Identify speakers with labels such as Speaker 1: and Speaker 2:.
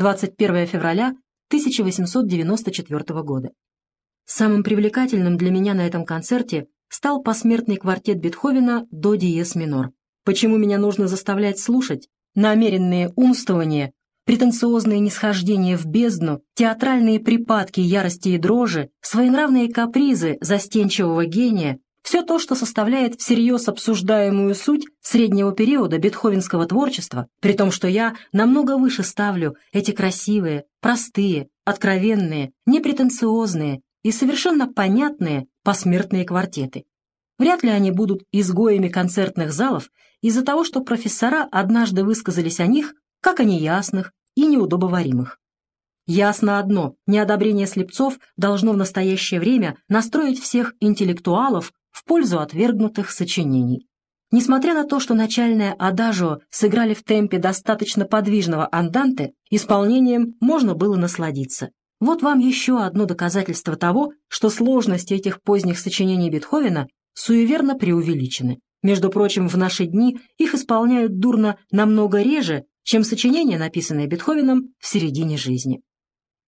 Speaker 1: 21 февраля 1894 года. Самым привлекательным для меня на этом концерте стал посмертный квартет Бетховена до диез минор. Почему меня нужно заставлять слушать? Намеренные умствования, претенциозные нисхождения в бездну, театральные припадки ярости и дрожи, своенравные капризы застенчивого гения — все то, что составляет всерьез обсуждаемую суть среднего периода бетховенского творчества, при том, что я намного выше ставлю эти красивые, простые, откровенные, непретенциозные и совершенно понятные посмертные квартеты. Вряд ли они будут изгоями концертных залов из-за того, что профессора однажды высказались о них как о неясных и неудобоваримых. Ясно одно – неодобрение слепцов должно в настоящее время настроить всех интеллектуалов в пользу отвергнутых сочинений. Несмотря на то, что начальное адажио сыграли в темпе достаточно подвижного анданте, исполнением можно было насладиться. Вот вам еще одно доказательство того, что сложности этих поздних сочинений Бетховена суеверно преувеличены. Между прочим, в наши дни их исполняют дурно намного реже, чем сочинения, написанные Бетховеном в середине жизни.